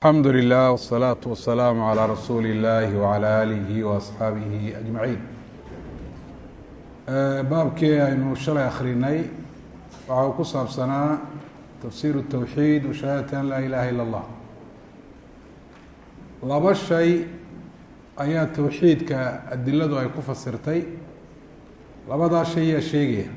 alxamdu lilah wsalaatu wasalaamu calaa rasuuli illaahi wacalaa aalihi waasxaabihi ajmaciin baabkii aynu shalay akhrinay. Waxa uu ku saabsanaa tafsiiru towxiid wa shahaadati an laa ilaha ila allah laba shay ayaa towxiidka adiladu ay ku fasirtay. Labadaa shay yaa sheegaya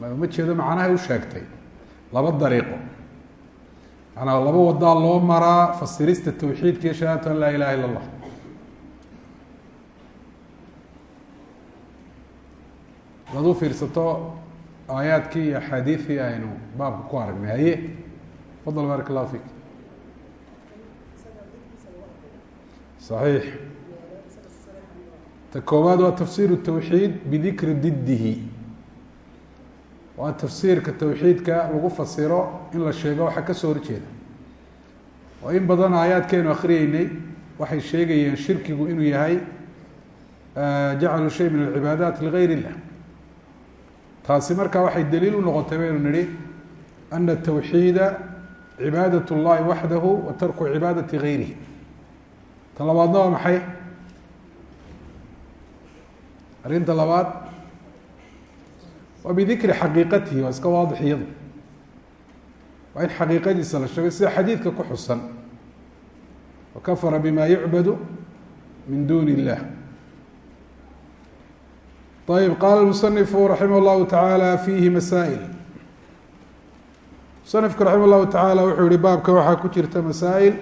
ma jeedo macnahay u sheegtay. Laba dariiqo. Macanaa laba wadaa loo maraa fasirista towxiidka iyo shahaadatu an laa ilaha illa allah. Hadaad u fiirsato aayaadkii iyo axaadiidkii aynu baabka ku aragnay haye? Fadal baarak allahu fik صaxiix ta koowaad waa tafsiru towxiid bidikri didihi waa tafsiirka towxiidka lagu fasiro in la sheego waxaa ka soo horjeeda. Oo in badan aayaadkeenu akriyeynay waxay sheegayeen shirkigu inuu yahay jacaluu shay min alcibaadaat ligayr illah taasi markaa waxay daliil u noqotay baynu nihi ana tawxiida cibaadat اllahi waxdahu wa tarku cibaadati gayrihi. Ta labaadna waa maxay? Arrinta labaad waa bidikri xaqiiqatihi waa iska waadix iyadu. Waa in xaqiiqadiisa la sheego sida xadiidka ku xusan. Wakafara bima yucbadu min duni illah. Ayb qaala musanifu raximah llahu tacaala fiihi masaa'il. Musanifku raximah llahu tacaala wuxuu yihi baabka waxaa ku jirta masaa'il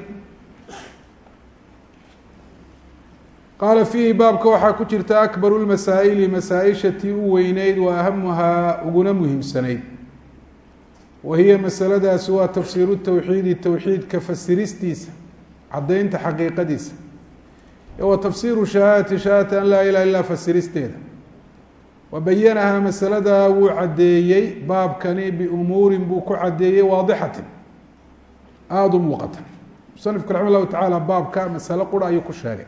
qaala fiihi baabka waxaa ku jirta akbaru lmasaa'ili masaa-isha tii u weyneyd wa ahamuhaa uguna muhiimsanayd. Wa hiya masaladaasi waa tafsiiru towxiidi towxiidka fasiristiisa caddaynta xaqiiqadiisa. Wa tafsiiru shahaadati shahaadati an laa ilaha illa fasiristeeda. Wa bayanahaa masaladaa wuu caddeeyey baabkani biumuurin buu ku caddeeyey waadixatin. Aada u muuqata. Musanifku raxima llahu tacaala baabka masalo qura ayuu ku sheegay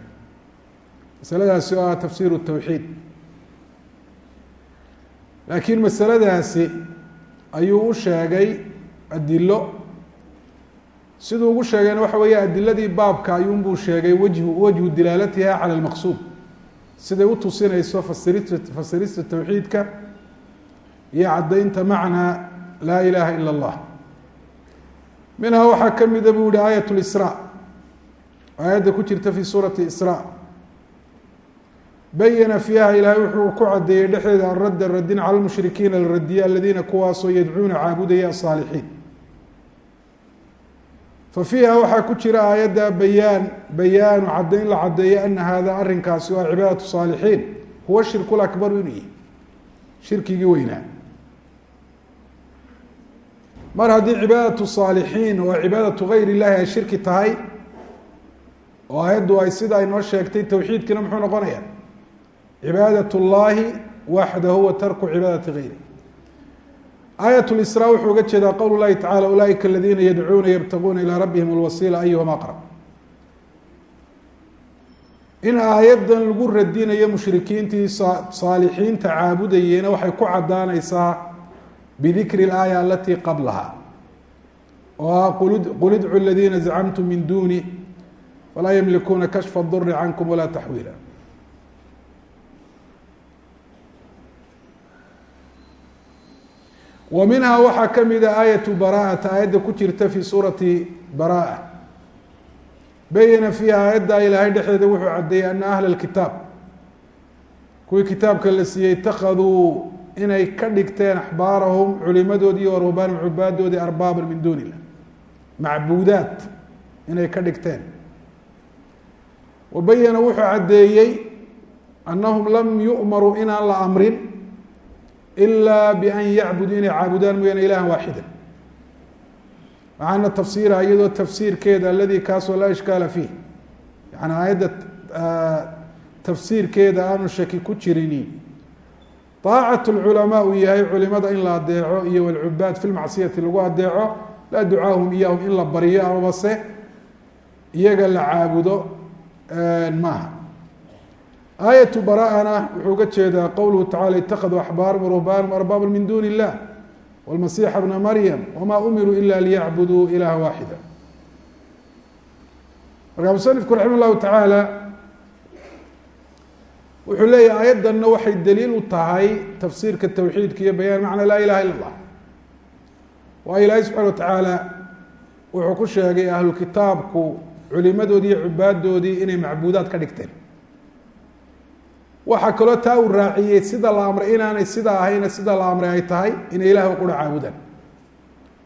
masaladaasi oo ah tafsiiru towxiid laakiin masaladaasi ayuu u sheegay adilo. Siduu ugu sheegayna waxa weeye adiladii baabka ayuunbuu sheegay wajhu wajhu dilaalatiha cala lmaqsuud siday u tusinayso fasirista fasirista towxiidka iyo caddaynta macnaa laa ilaha ila اllah minhaa waxaa ka mida buu yihi aayat lisra aayadda ku jirta fi suurati isra bayana fiiha ilaahay wuxuu ku cadeeyey dhexdeeda aradda radin cala lmushrikiina la radiye aladiina kuwaasoo yadcuuna caabudaya asaalixiin fa fiiha waxaa ku jira aayadda bayaan bayaanu caddayn la caddeeyo ana hada arrinkaasi waa cibaadatu saalixiin huwa shirku lakbaru inuu yihi shirkigii weynaa. Mar haddii cibaadatu saalixiin oo cibaadatu gayr illahi ay shirki tahay oo aayaddu ay sida ay noo sheegtay towxiidkiina muxuu noqonaya cibaadaة اllahi waxdahu wa tarku cibaadati gayri aayat اlisra wuxuu uga jeedaa qowl اlahi tacala ulaaئika aladiina yadcuuna yabtaguuna ilى rabbihim اlwasiila ayuhum aqrab in aayaddan lagu radinayo mushrikiintii saalixiinta caabudayeyna waxay ku cadaanaysaa bidikri اlaaya alati qablaha oo ah qul idcu ladiina zacmtum min duni falaa ymlikuuna kashfa اduri cankum walaa taxwiila Wa minhaa waxaa ka mida aayatu bara'ata aayadda ku jirta fi suurati bara'a bayana fiiha aayadda ilaahay dhexdeeda wuxuu caddeeyey ana ahla lkitaab kuwii kitaabka la siiyey itakaduu inay ka dhigteen axbaarahum culimadoodii iyo rubaanum cubaadoodii arbaaban min duuni illah macbuudaat inay ka dhigteen. Wa bayana wuxuu caddeeyey annahum lam yu'maruu inaan la amrin ilaa bian yacbuduu inay caabudaan mooyaane ilahan waaxida macana tafsiiraha iyadoo tafsiirkeeda aladii kaasoo laa ishkaala fiih yani aayadda tafsiirkeeda aanu shaki ku jirini طaacat اlculamaa uu yahay culimada in la adeeco iyo wlcubaad fi lmacsiyati lagu adeeco laa ducaahum iyahum in la baryo amabase iyaga la caabudo maaha aayatu bara-ana wuxuu uga jeedaa qowluhu tacala itakaduu axbaarum ruhbaanum arbaaba min duuni illah wlmasiixa bna maryam wma umiruu ila liyacbuduu ilaha waaxida. Markaa musanifku raxima llahu tacaala wuxuu leeyahy aayaddanna waxay daliil u tahay tafsiirka towxiidka iyo bayaan macna laa ilaha illa اllah waayo ilaahay subxana wa tacaala wuxuu ku sheegay ahlukitaabku culimadoodii iyo cubaadoodii inay macbuudaad ka dhigteen waxaa kaloo taa uu raaciyey sida la amray inaanay sidaa ahayna sida la amray ay tahay inay ilaah qura caabudaan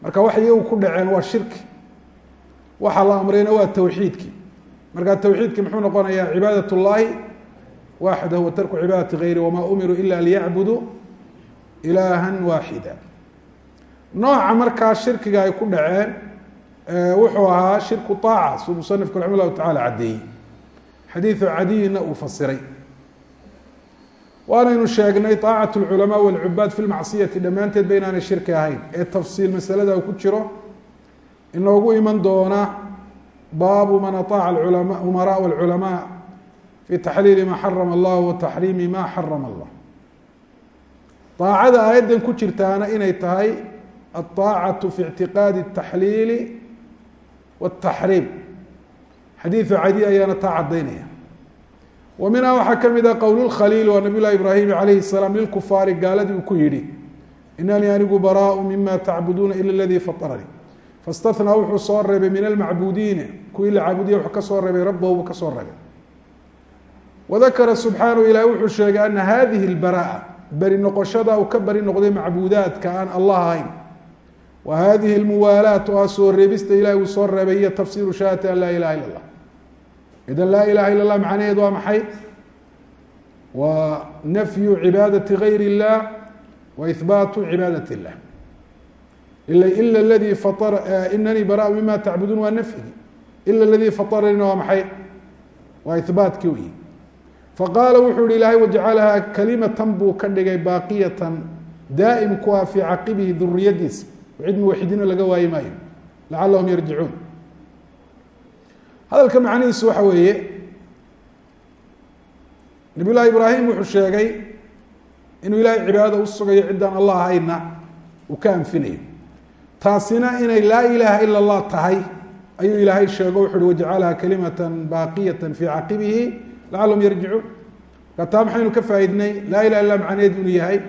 marka waxay iyagu ku dhaceen waa shirki. Waxa la amrayna waa tawxiidkii marka tawxiidkii muxuu noqonayaa cibaadat اllahi waaxidahu wa tarku cibaadati gayri wamaa umiruu ila liyacbuduu ilaaha waaxida. Nooca markaa shirkiga ay ku dhaceen wuxuu ahaa shirku aaca suu musanifku raxima llahu caddeeyey xadiidu cadiyina uu fasiray waanaynu sheegnay طaacaة اlculamaa wاlcubaad fi lmacsiyati dhammaanteed ba inaanay shirki ahayn ee tafsiil masalada uu ku jiro inoogu iman doona baabu man aطaaca umaraa wاlculamaa fi taxliili ma xarama اllah wa taxriimi ma xarama اllah aacada aayaddan ku jirtaana inay tahay aلطaacaة fi اctiqaadi الtaxliili wالtaxriim xadiidu cadi ayaana taa cadaynaya wa minhaa waxaa ka mid ah qowl khaliil waa nabiy llahi ibraahim alayhi الsalaam lilkufaari gaaladii uu ku yihi inanii anigu baraaءu mima tacbuduuna ila اladii faطaranii faاstathnaa wuxuu soo reebay min almacbudiina kuwii la caabudiya wuxuu ka soo reebay rabbahu ka soo reebay wadakara subxaanahu ilahi wuxuu sheegay ana hadihi اlbara'a beri noqoshada uu ka beri noqday macbuudaadka aan allah ahayn wa hadihi اlmuwaalaat oo ah soo reebista ilahi uu soo reebay hiyo tafsiru shahadati an laa ilaha ila اllah idan laa ilaha ila اllah macnaheed waa maxay waa nafyu cibaadati gayr اllah wa ihbaatu cibaadati اllah ila ladii inanii bara mima tacbuduun waa nafyigi ila ladii faطarnina waa maxay waa ihbaatkii wey faqaala wuxuu hi ilaahay wajacalahaa kalimatan buu ka dhigay baaqiyatan daa'im ku ah fii caqibihi duriyadiisa cid muwaxidiino laga waayi maayo lacalahum yarjicuun hadalka macnihiisu waxa weeye nabiy llahi ibraahim wuxuu sheegay inuu ilaahay cibaadada u sugayo ciddaan allah ahayna uu ka anfinayo. Taasina inay laa ilaaha ila اllah tahay ayuu ilaahay sheego wuxu uhi wajacalhaa kalimatan baaqiyata fii caqibihi lacalahum yarjicuun marka taa maxaynu ka faaidnay laa ilaha illa macnaheed inuu yahay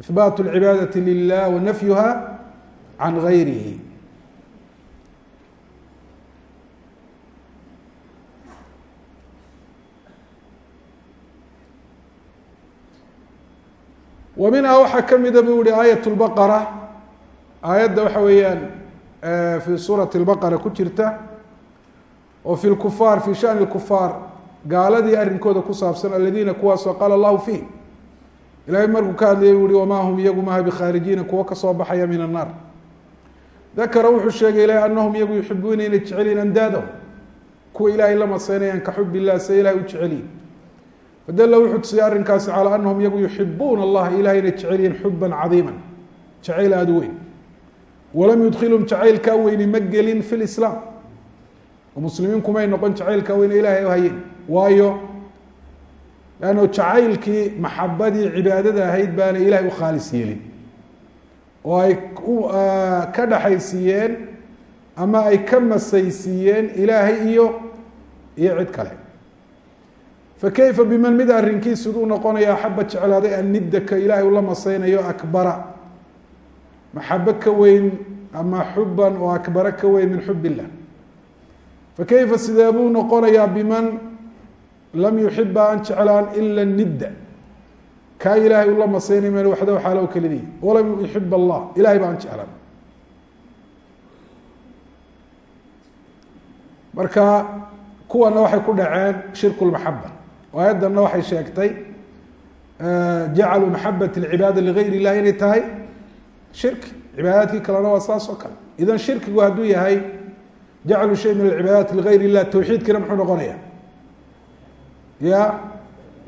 ihbaat اlcibaadati lilah wa nafyuha can gayrihi wa minhaa waxaa ka mida buu yihi aayat lbaqara aayadda waxa weeyaan fi suurati lbaqara ku jirta oo fi lkufaar fi shani lkufaar gaaladii arrinkooda ku saabsan aladiina kuwaasoo qaala allahu fiihim ilahay markuu ka hadlayay u hi wamaa hum iyagu bikhaarijiina kuwo ka soo baxaya min annaar dakara wuxuu sheegay ilahi anahum iyagu yuxibuuna inay jecelyihin andaadahum kuwa ilaahay la maseynayaan ka xub illah se ilahay u jecelyihin fadalla wuxuu tusiyay arrinkaasi calaa anahum iyagu yuxibuuna allaha ilahay inay jecelyihin xuban cadiima jacayl aada u weyn. Walam yudkhilhum jacaylkaa weyni ma gelin fi lislaam oo muslimiin kumay noqon jacaylkaa weyne ilahay hayeen. Waayo lanno jacaylkii maxabadii cibaadada ahayd baana ilahay u khaalis yeelin. Oo ay ka dhaxaysiiyeen ama ay ka masaysiiyeen ilaahay iyo iyo cid kale fakayfa biman mid arrinkiisu u noqonaya axaba jeclaaday annidaka ilaahay ula masaynayo akbara maxabo ka weyn ama xuban oo akbara ka weyn min xub illah fakayfa sidee buu noqonayaa biman lam yuxiba aan jeclaan ila nidda kaa ilaahay ula masaynay meel waxdahu xaalow kelidii walam yuxib allah ilahay ba aan jeclaan marka kuwana waxay ku dhaceen shirku lmaxaba aayaddanna waxay sheegtay jacaluu maxabat lcibaada ligayr illahi inay tahay shirki cibaadaadkii kalena waa saas oo kale. Idan shirkigu hadduu yahay jaclu shay min alcibaadaati ligayr illah tawxiidkiina muxuu noqonaya ya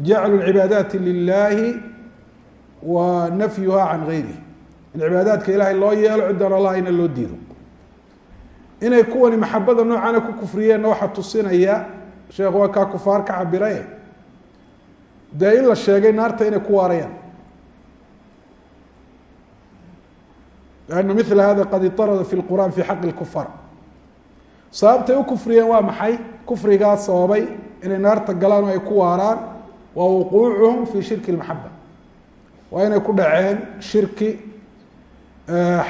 jaclu lcibaadaati lilahi wa nafyuha can gayrihi in cibaadaadka ilahay loo yeelo ciddaan ina loo diido. Inay kuwani maxabada noocana ku kufriyeenna waxaa tusinaya sheekhu waa kaa kufaar ka cabiraye dee in la sheegay naarta inay ku waarayaan لأن مثل hada qad iطarada في الqurآن في xaq الكفاr sababtay u kufriyeen waa maxay kufrigaa sababay inay naarta galaan oo ay ku waaraan waa wuquucuhum fi shirki الmaxaba waa inay ku dhaceen shirki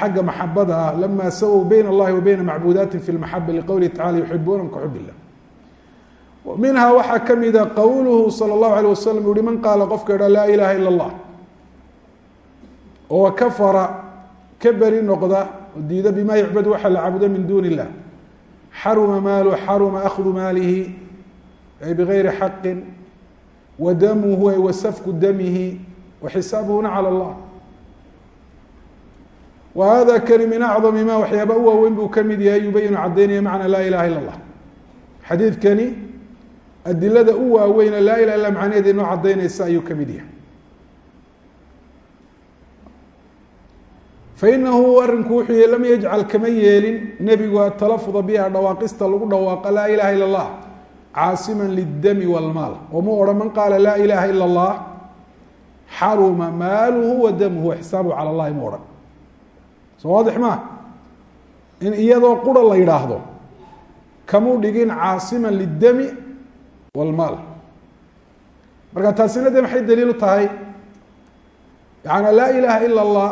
xagga maxabada ah lama sawow bayna اllahi wa bayna macbudaati fi الmaxaba liqowlihi tacala yuxibuunahum kaxub illah minhaa waxaa kamida qowluhu salى الlahu عalيه wasalam uhi man qaala qofka idha laa ilaha ilا الlah oo kafara ka beri noqda oo diida bima yucbad waxa la caabudo min duuni illah xaruma maalu xaruma akhdu maalihi ay bigayri xaqi wa damuhu ay wa safku damihi wa xisaabuhuna calى اllah wa hada kani min acdami ma waxyaaba u waaweyn buu kamid yahay yubayinu cadaynaya macna laa ilaha ila اllah xadiidkani adilada u waaweyne laa ilah illa macnaheeda inoo cadaynaysa ayuu kamid yahay fainahu arinku wuxuu yihi lam yajcal kama yeelin nebigu atalafuda biha dhawaaqista lagu dhawaaqa laa ilaha ila اllah caasiman lidami wاlmaal oo mu odhan man qaala laa ilaha ila اllah xaruma maaluhu wa damuhu xisaabuhu calى اllahi mu odhan soo waadix maa in iyadoo qura la yidhaahdo kamuu dhigin caasiman lidami wاlmaal marka taasina de maxay daliil u tahay? Yaani laa ilaha ila اllah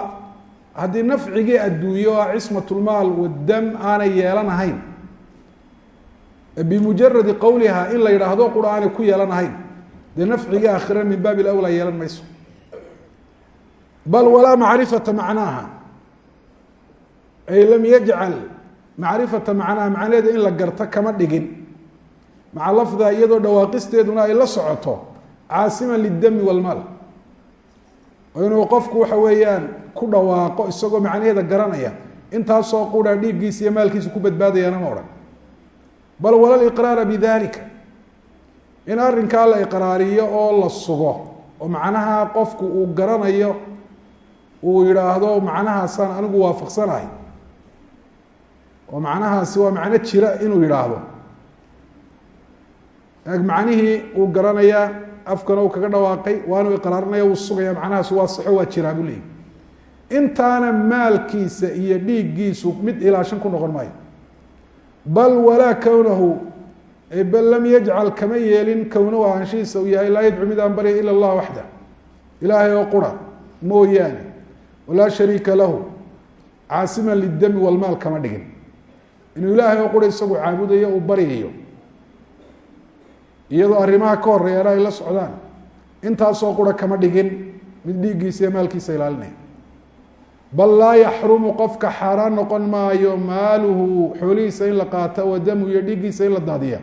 haddii nafcigii adduunye oo ah cismat lmaal aanay yeelanahayn bimujaradi qowliha in la yidhaahdo qura aanay ku yeelanahayn dee nafcigii aakhira min baabi lawlaa yeelan mayso. Bal walaa macrifata macnaaha. Ay lam yajcal macrifata macnaha macnaheeda in la garto kama dhigin maca lafdiha iyadoo dhawaaqisteeduna ay la socoto caasiman lidami walmaal. Inuu qofku waxa weeyaan ku dhawaaqo isagoo macnaheeda garanaya. Intaasoo qura dhiiggiisa iyo maalkiisa ku badbaadayana ma odhan. Bal wala liqraara bidalika in arrinkaa la iqraariyo oo la sugo oo macnaha qofku uu garanayo uu yidhaahdo macnahaasaan anigu waafaqsanahay. Oo macnahaasi waa macno jira inuu yidhaahdo macnihii uu garanayaa afkana uu kaga dhawaaqay waanu iqraarinaya uu sugaya macnahaas waa saxo waa jiraa buu leeyay intaana maalkiisa iyo dhiiggiisu mid ilaashan ku noqon maayo. Bal walaa kownahu bal lam yajcal kama yeelin kownahu ahaanshihiisa uu yahay laa yadcu mid aan barya ila allah waxda. Ilaahay oo qura mooyaane walaa shariika lahu caasiman lidami walmaal kama dhigin. Inuu ilaahay oo qura isagu caabudayo uu baryayo iyadoo arrimaha ka horeeyana ay la socdaan. Intaasoo qura kama dhigin mid dhiiggiisa iyo maalkiisa ilaalinaya bal laa yaxrumu qofka xaaraan noqon maayo maaluhu xoolihiisa in la qaata wa damuhu iyo dhiiggiisa in la daadiya.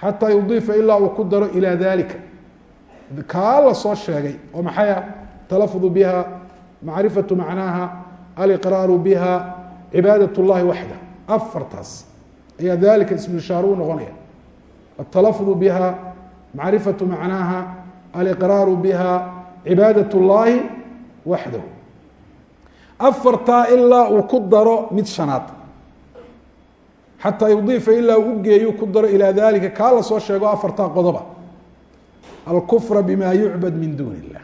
Xataa yudiifa ilaa uu ku daro ilaa dalika kaa la soo sheegay oo maxay ah? Talafudu biha macrifatu macnaaha aliqraaru biha cibaadat اllahi waxda. Afartaas ayaa dalika ismu ishaaru u noqonaya التلفظ بها معرفة معناها الإقرار بها عباadة اللahi وحده aفartaa ilaa uu ku daro mid شhanaad xatىa يضiifa ilaa u geeyu ku daro ilى ذalika kaa la soo sheego afartaa qodoba الكفر بma يuعbad min dun الlah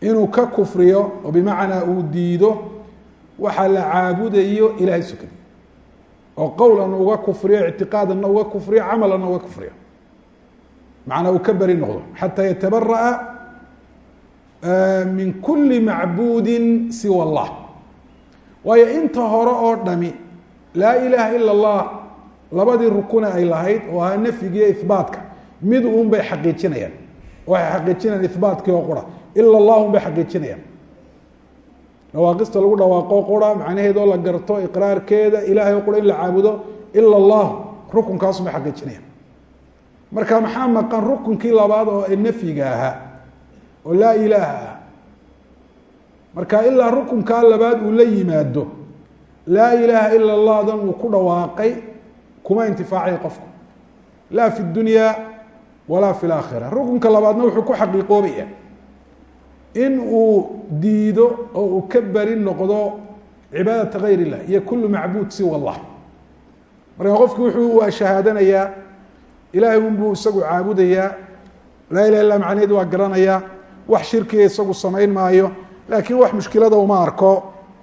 inuu ka kufriyo oo bmaعnaa uu diido waxa la caabudayo ilahay sukadi oo qowlan uga kufriyo ictiqaadanna uga kufriyo camalanna uga kufriyo. Macnaa uu ka beri noqdo. Xataa yatabara'a min kuli macbuudin siwa allah. Waayo inta hore oo dhami laa ilaaha ila اllah labadii rukune ay lahayd oo ahaa nafyigiiyo ihbaatka mid uun bay xaqiijinayaan. Waxay xaqiijinayaan ihbaatkii oo qura. Ila allah un bay xaqiijinayaan dhawaaqista lagu dhawaaqo qura macnaheedoo la garto iqraarkeeda ilahay oo qura in la caabudo ila اllah rukunkaasu bay xaqiijinayaan. marka maxaa maqan rukunkii labaad oo nafyiga ahaa oo laa ilaaha ah marka ilaa rukunkaa labaad uu la yimaado laa ilaaha ila اllahdan uu ku dhawaaqay kuma intifaacay qofku. laa fi dunya walaa fi laakhira rukunka labaadna wuxuu ku xaqiiqoobaya in uu diido oo uu ka beri noqdo cibaadata gayr الlah iyo kulu macbuud siwa اllah marka qofki wuxuu shahaadanayaa ilahay unbuu isagu caabudayaa laa ilaha illa macnaheedu waa garanayaa wax shirkiga isagu samayn maayo laakiin wax mushkilada uma arko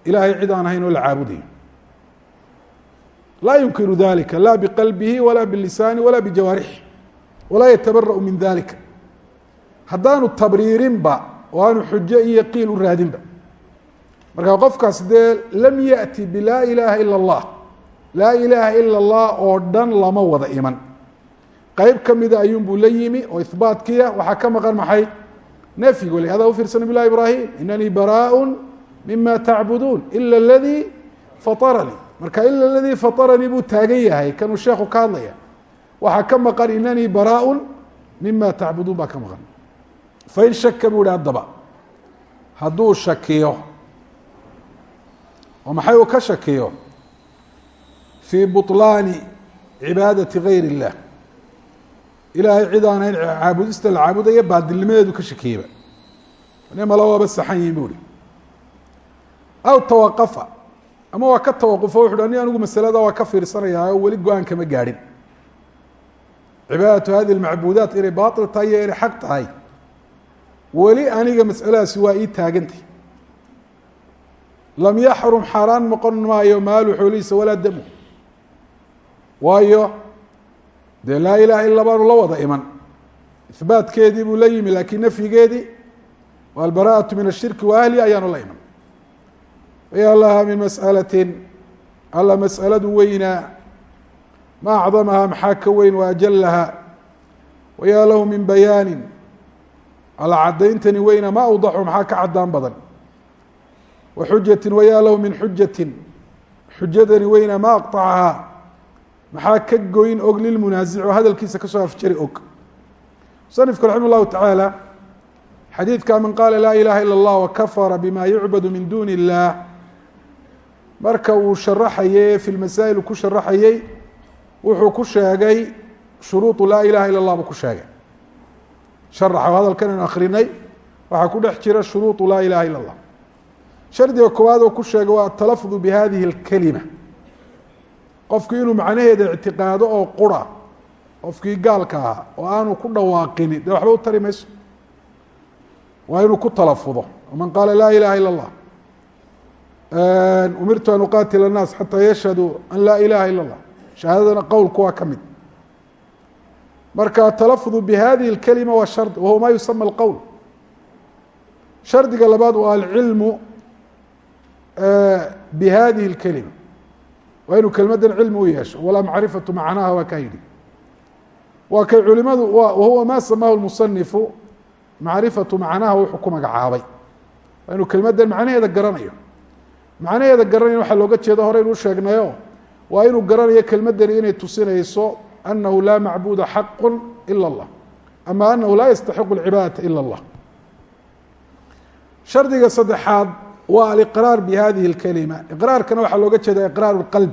ilahay cid aan ahayn oo la caabudayo laa yunkiru dalika la biqalbihi wala bilisaani wala bijawaarixi walaa yatabara'u min dalika haddaanu tabriirinba oo aanu xujo iyo qiil u raadinba marka qofkaas dee lam yaأti bilaa ilaha ila اllah laa ilaaha ila اllah oo dhan lama wada iman qeyb kamida ayuunbuu la yimi oo ihbaatkiya waxaa ka maqan maxay nafyigu lihada ufiirsa nabi lah ibrahim inanii baraaء mima tacbuduun ila اladii faطaranii marka ila اladii faطaranii buu taagan yahay kanuu sheekhu ka hadlaya waxaa ka maqan inanii baraaء mima tacbuduun baa ka maqan fain shaka buu hi haddaba hadduu shakiyo oo maxay uu ka shakiyo fii buطlaani cibaadati gayr الlah ilaahay cid aan ahayn caabudista la caabudaya baadilnimadeedu ka shakiyeyba nimala waaba saxan yihin bu hi aw tawaqafa ama waa ka tawaqufo wuxu hi ani anigu masalada waa ka fiirsanayaa oo weli go-aan kama gaadhin cibaadatu hadi اlmacbuudaat inay baail tahay iyo inay xaq tahay weli aniga mas'aladaasi waa ii taagantay. Lam yaxrum xaaraan noqon maayo maalu xoolihiisa walaa damu waayo dee laa ilaha ila baanu la wada iman. Ihbaatkeedii buu la yimi laakiin nafyigeedii walbaraatu min ashirki wa ahli ayaanu la iman. Ya laha min mas'alatin alla mas'aladu weynaa ma acdamaha maxaa ka weyn wa ajalaha wayaa lahu min bayaanin alla cadayntani weyna ma awdaxu maxaa ka cadaan badan wa xujatin waya lahu min xujatin xujadani weyna ma aqطacahaa maxaa ka goyn og lilmunaasic oo hadalkiisa kasoo afjari og musanifku raxima اllahu tacaala xadiidka man qaala laa ilaha ilا اllah wakafara bima yucbadu min duni اllah marka uu sharaxaye fi lmasaa'il ku sharaxayey wuxuu ku sheegay shuruuطu laa ilaha ila اllah buu ku sheegay sharaxa hadalkan aynu akrinay waxaa ku dhex jira shuruuطu laa ilaha ila اllah shardiga koowaad oo ku sheegay waa atalafdu bihadihi اlkelima qofku inuu macnaheeda ictiqaado oo qura qofkii gaalka ahaa oo aanu ku dhawaaqini dee waxba u tari mayso waa inuu ku talafudo man qaala laa ilaha ila اllah umirtu an uqatila الnaas xataa yashhaduu an laa ilaha ila اllah shahaadadana qowlku waa ka mid marka atalafdu bihadihi اlkelima waa shard wahuwa ma yusama اlqowl shardiga labaad waa alcilmu bihadihi اlkelima waa inuu kelmadan cilmi u yeesho walaa macrifatu macnaha waa kaa yidhi waa kay culimadu wahuwa ma samahu lmusanifu macrifatu macnaha wuxuu ku magacaabay waa inuu kelmadan macnaheeda garanayo macnaheeda garanayo waxaa looga jeeda hore inuu sheegnayo waa inuu garanayo kelmadani inay tusinayso anahu laa macbuda xaqu ila اllah ama anahu laa yastaxiqu اlcibaadata ila اllah shardiga saddexaad waa aliqraar bihadihi اlkelima iqraarkana waxaa looga jeeda iqraar اlqalb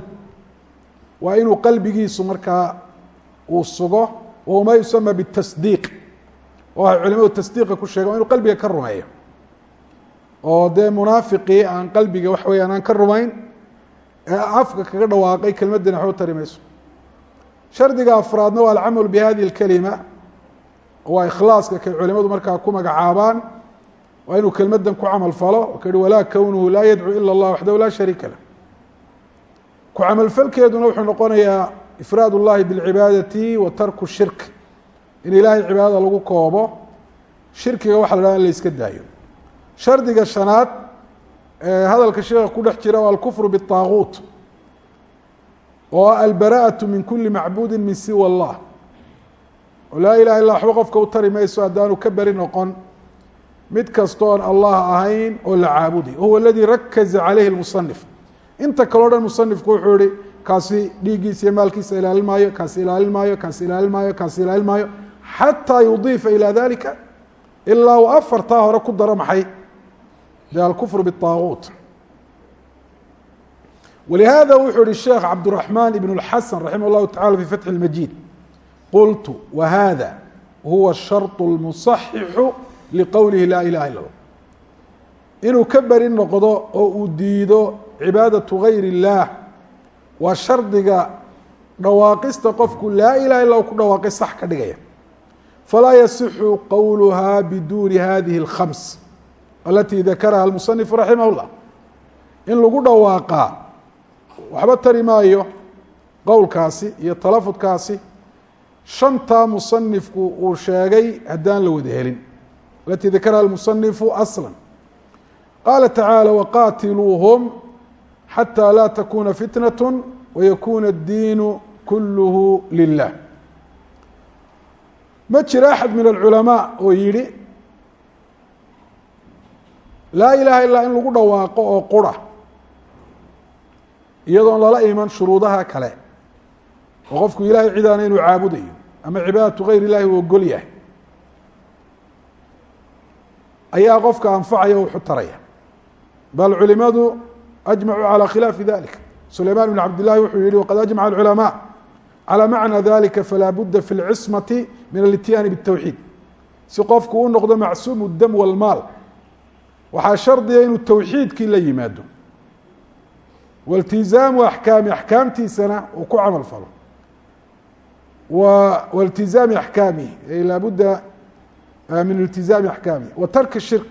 waa inuu qalbigiisu markaa uu sugo wahuwa ma yusama bitasdiiq oo ay culimadu tasdiiqa ku sheegen waa inu qalbiga ka rumeeyo oo dee munaafiqii aan qalbiga waxa weyaan aan ka rumayn ee afka kaga dhawaaqay kelmaddani waxba tari mayso shardiga afraadna waa alcamalu bihadihi اlkelima waa ikhlaaska kay culimadu markaa ku magacaabaan waa inuu kelmadan ku camal falo oo ka hi walaa kownuhu laa yadcuu ila اllah waxdahu laa shariika lah ku camalfalkeeduna wuxuu noqonayaa ifraad اllahi bاlcibaadati wa tarku shirk in ilaahay cibaadada lagu koobo shirkiga waxa la dhaha in la iska daayo shardiga shanaad ee hadalka sheekha ku dhex jira waa alkufru bالطaaguut oo albaraءaة min kuli macbudi min siwa اllah oo laa ilaha illa waxba qofka u tari mayso haddaanu ka beri noqon mid kastoon allah ahayn oo la caabuday huwa اladii rakaza calayhi اmusanif inta kaleo dhan musanifku wuxuu yihi kaasi dhiiggiisa iyo maalkiisa ilaalin maayo kaasi ilaalin maayo kaasi ilaalin maayo kaasi ilaalin maayo xataa yudiifa ilى dalika ilaa uu afartaa hore ku daro maxay de alkufr bالطaaguut walihada wuxuu yihi sheekh cabdالرaحman ibn الxasan raximah الlahu taعala fi fatxi الmajid qultu wahada huwa الsharط الmuصaxixu liqowlihi laa ilaha ila اllah inuu ka beri noqdo oo uu diido cibaadaةu gayr الlah waa shardiga dhawaaqista qofku laa ilaha illa ku dhawaaqay sax ka dhigaya falaa yasixu qowluha biduuni hadihi اlkhams alati dakaraha almusanifu raximah llah in lagu dhawaaqaa waxba tari maayo qowlkaasi iyo talafudkaasi. Shantaa musanifku uu sheegay haddaan la wada helin alatii dakaraha almusanifu asla qaala tacaala waqaatiluuhum xataa laa takuuna fitnat wayakuuna addiinu kuluhu lilah ma jira axad min alculamaa oo yidhi laa ilaha ilaa in lagu dhawaaqo oo qura iyadoon lala iman shuruudaha kale oo qofku ilahay cidaana inuu caabudayo ama cibaadatu gayr illahi uu ogol yahay ayaa qofka anfacaya o wuxu taraya bal culimadu أجمعوا على khلاaف ذلك سليمان بن عبد اللhi wuxuu yihi وqad أجمع العلماء على معنى ذلika فlا بda في العصمة من الاتyان بالتوحيد si qofku u noqdo macsuم الdم والmaal waxaa shardiga inuu twxiidkii la yimaado wاltizaamu axkaami axkaamtiisana uu ku camal falo wاltizaami axkaamihi ay laabuda min iltizaami axkaamihi wa tarki shirk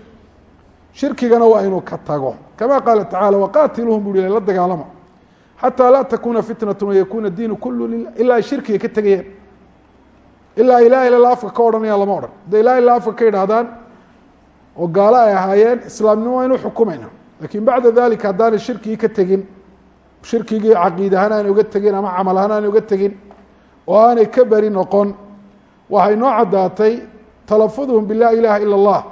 shirkigana waa inuu ka tago kama qaala tacala waqaatiluhum buu la dagaalamo xataa laa takuna fitnat wayakuuna diinu kulu lilah ilaa ay shirkiga ka tegayaan ilaa ilaha illa afka ka odhanayaan lama odhan hadday ilaha illa afka ka yidhaahdaan oo gaalo ay ahaayeen islaamnimo waynu xukumayna laakiin bacda dalika haddaanay shirkigii ka tegin shirkigii caqiidahaan aanay uga tegin ama camalahaan aanay uga tegin oo aanay ka beri noqon waxay noo caddaatay talafuduhum bilaa ilaaha ila اllah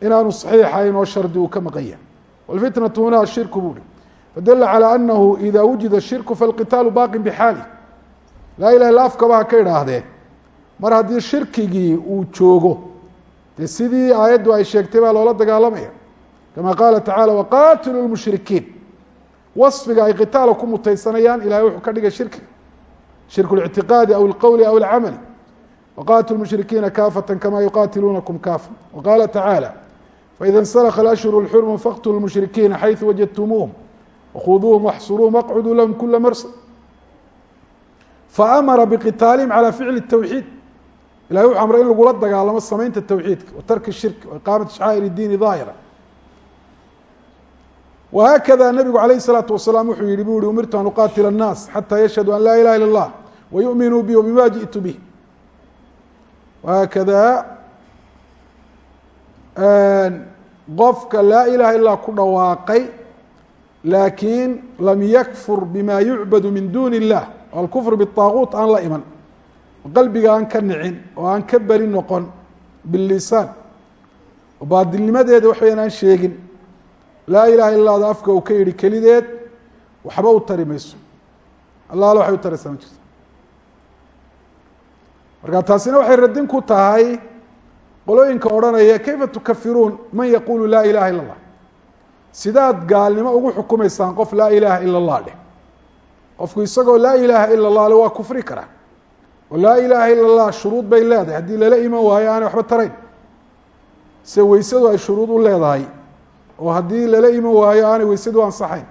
inaanu saxiixayn oo shardi uu ka maqan yahay. Walfitnatu hunaa shirku buuhi fadala calىa annahu idaa wujida shirku falqitaalu baaqin bixaali. Laa ilaha illa afkaba ka idhaahdeen mar haddii shirkigii uu joogo dee sidii aayaddu ay sheegtay baa loola dagaalamaya. Kama qaala tacaala waqaatilu lmushrikiin waصfiga ay qitaala ku mutaysanayaan ilahay wuxuu ka dhigay shirkiga shirku اlictiqaadi aw اlqowli aw اlcamali wqatilu mushrikiina kaafata kama yuqatiluunakum kaafa waqaala tacaalى faida اnsalka اlأshhur اlxurm faqtulu mushrikiina xayثu wajadtumuuhum wkhuduuhum waxsuruuhum waqcuduu lahum kula marsad faamara bqitaalihim calى ficli الtawxiid ilahay wuxu amray in lagula dagaalamo samaynta tawxiidka wa tarki shirki waiqaamat shacaa'ir اdiini daahira whakada nabigu alayh الsalaatu wasalaam wuxuu yihi bu i umirtu an uqatila الnaas xatى yashhadu an laa ilaha ilا اllah wayuminuu bi wbima jiئtu bih whakada qofka laa ilaha ilaa ku dhawaaqay laakiin lam yakfur bima yucbadu min duni اllah alkufr bالطaaguut aan la iman qalbiga aan ka nicin oo aan ka beri noqon bilisaan oo baadilnimadeeda wax wayaan aan sheegin laa ilaha illa da afka uu ka yihi kelideed waxba u tari mayso allaala waxay u taraysaa ma jirto marka taasina waxay radin ku tahay qolooyinka odhanaya kayfa tukafiruun man yaqulu laa ilaha ila اllah sidaad gaalnimo ugu xukumaysaan qof laa ilaha ila اllah dheh qofku isagoo laa ilaha ila اllah le waa kufri karaa oo laa ilaha ila اllah shuruud bay leedahay haddii lala iman waayo aanay waxba tarayn se weysadu ay shuruud u leedahay oo haddii lala iman waayo aanay weysadu ansaxayn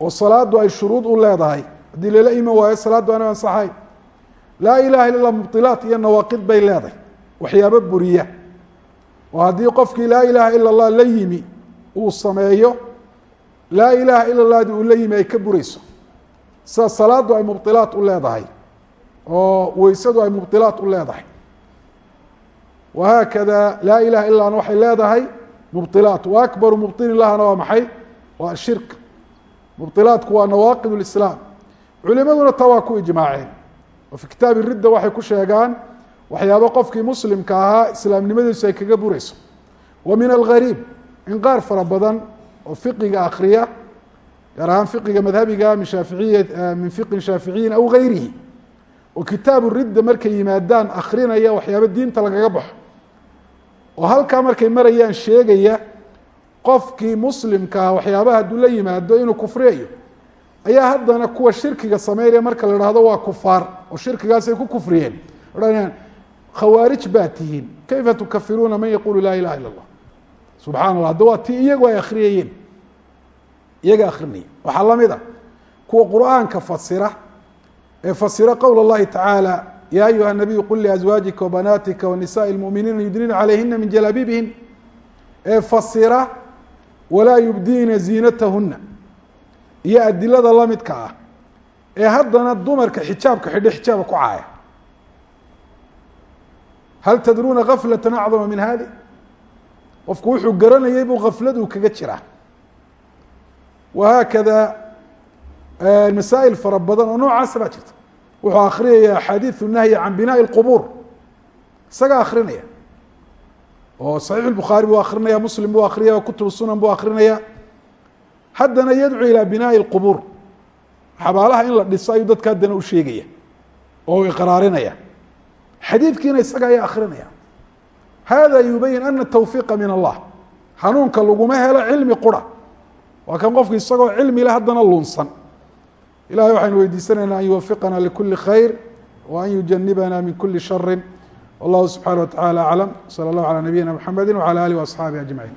oo salaadu ay shuruud u leedahay haddii lala iman waayo salaaddu aanay ansaxayn laa ilaha illa lah mubdilaat iyo nawaaqid bay leedahay waxyaabo buriya. Oo haddii qofkii laa ilaha ila اllah la yimi uu sameeyo laa ilaha ila اllahdi uu la yimi ay ka burayso. Sida salaadu ay mubdilaat u leedahay oo weysadu ay mubdilaat u leedahay. Wahaakada laa ilaha illa ana waxay leedahay mubdilaat wa akbaru mubdilin lahana waa maxay? Waa shirk. Mubdilaatku waa nawaaqid اlislaam culimaduna taa waa ku ijmaaceen. Oo fi kitaabi ridda waxay ku sheegaan waxyaabo qofkii muslimka ahaa islaamnimadiisu ay kaga burayso. Wa min algariib in qaar fara badan oo fiqiga akriya gaar ahaan fiqiga madhabiga min shaaficiya min fiqin shaaficiyin aw gayrihi oo kitaabu ridda markay yimaadaan akrinaya waxyaabo diinta lagaga baxo oo halkaa markay marayaan sheegaya qofkii muslimka ah waxyaabaha hadduu la yimaado inuu kufriyayo ayaa haddana kuwa shirkiga sameynaya marka la dhahdo waa kufaar oo shirkigaasay ku kufriyeen. Odhanayaan khawaarij baa tihiin. Kayfa tukafiruuna man yaqulu laa ilaha illa اllah subxana allah hadda waa tii iyagu ay akhriyayeen. Iyaga akrinaya waxaa la mid a kuwa qur'aanka fasira ee fasira qowl اllahi tacaala ya ayuha الnabiyu qul liأزwaajika وbanaatika وnisaءi الmuؤminiina yudnina عalayhina min jalaabibihin ee fasira walaa yubdiina ziinatahuna iyo adilada lamidka ah ee haddana dumarka xijaabka xidho xijaaba ku caaya hal tadruuna gaflaة acdama min hadi qofku wuxuu garanayay buu gafladu kaga jiraa wahaakada masaa'il fara badan oo noocaasa baa jirta wuxuu akrinaya axaadiiث nahyi can binaaءi اlqubuur isagaa akrinaya oo صaxiix الbukhaari buu akrinaya muslim buu akrinaya kutub sunan buu akrinaya haddana yadcuu ilى binaaءi اlqubuur xabaalaha in la dhiso ayuu dadka haddana u sheegaya oo u iqraarinaya xadiidkiina isaga ayaa akrinaya hada yubayin ana tawfiiqa min allah hanuunka laguma helo cilmi qura waa kan qofku isagoo cilmi le haddana lunsan ilahay waxaynu weydiisanaynaa an yuwafiqana likuli khayr wa an yujanibana min kuli shari wallahu subxanaه wa taعalى aclam slى اllah alى nabiyina mxamedi wعalى alih وaصxaabihi aجmaعin